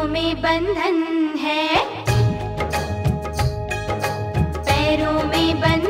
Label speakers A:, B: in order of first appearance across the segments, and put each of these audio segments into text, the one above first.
A: पैरों में बंधन है। पैरों में बंधन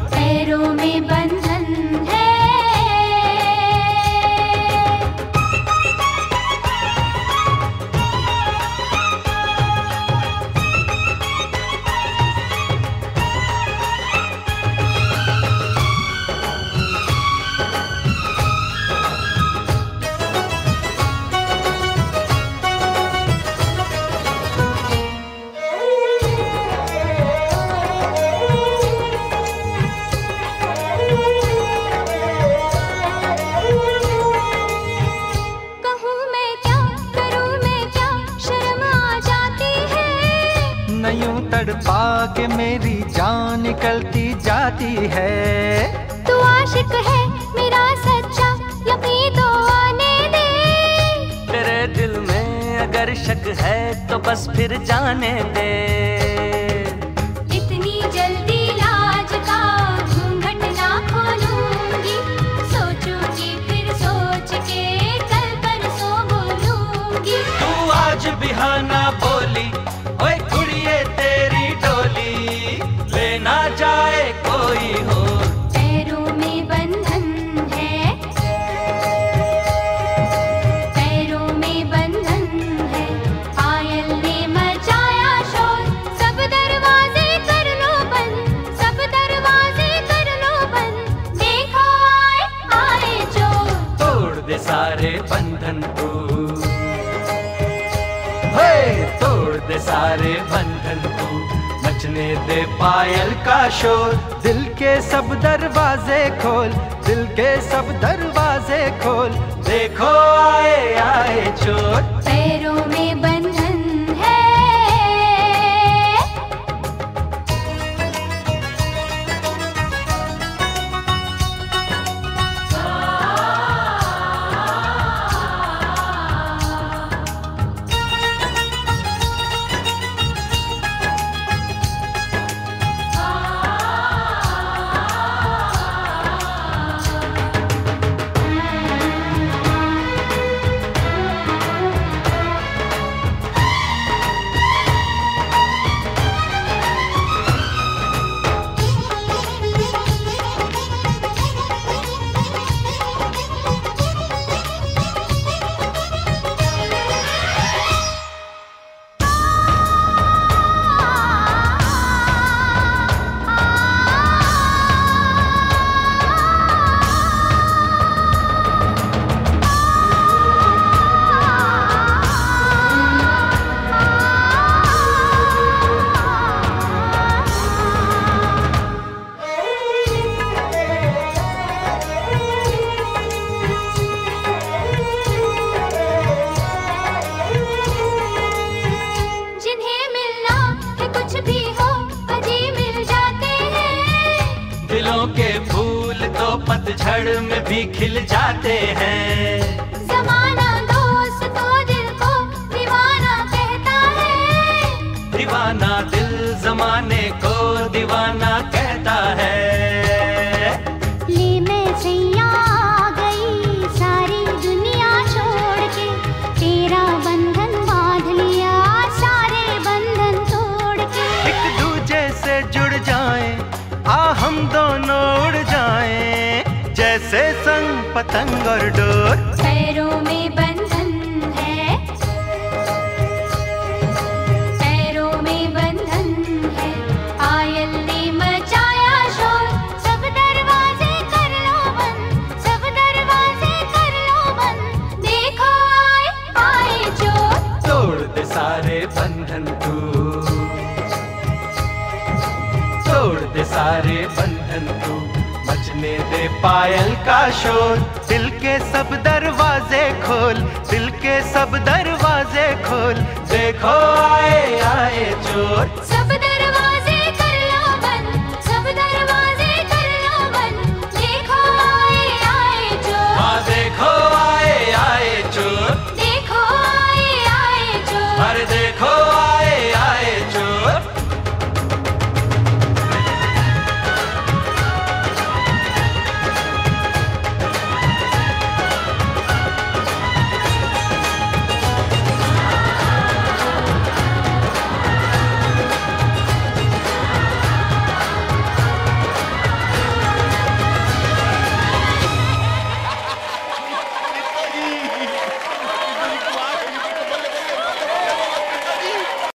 B: यूँ तड़पा के मेरी जान निकलती जाती है।
A: तू आशिक है मेरा सच्चा यकीन तो आने दे।
B: तेरे दिल में अगर शक है तो बस फिर जाने दे।
A: बंधन को।
B: हे, तोड़ दे सारे बंधन को। मचने दे पायल का शोर। दिल के सब दरवाजे खोल। दिल के सब दरवाजे खोल। देखो, आए आए चोर।
A: पैरों
B: पतझड़ में भी खिल जाते हैं।
A: जमाना दोस्त तो दिल को दीवाना कहता है।
B: दीवाना दिल जमाने को पतंग और डोर मचने दे पायल का शोर। दिल के सब दरवाजे खोल, दिल के सब दरवाजे खोल। देखो आए आए चोर।
A: सब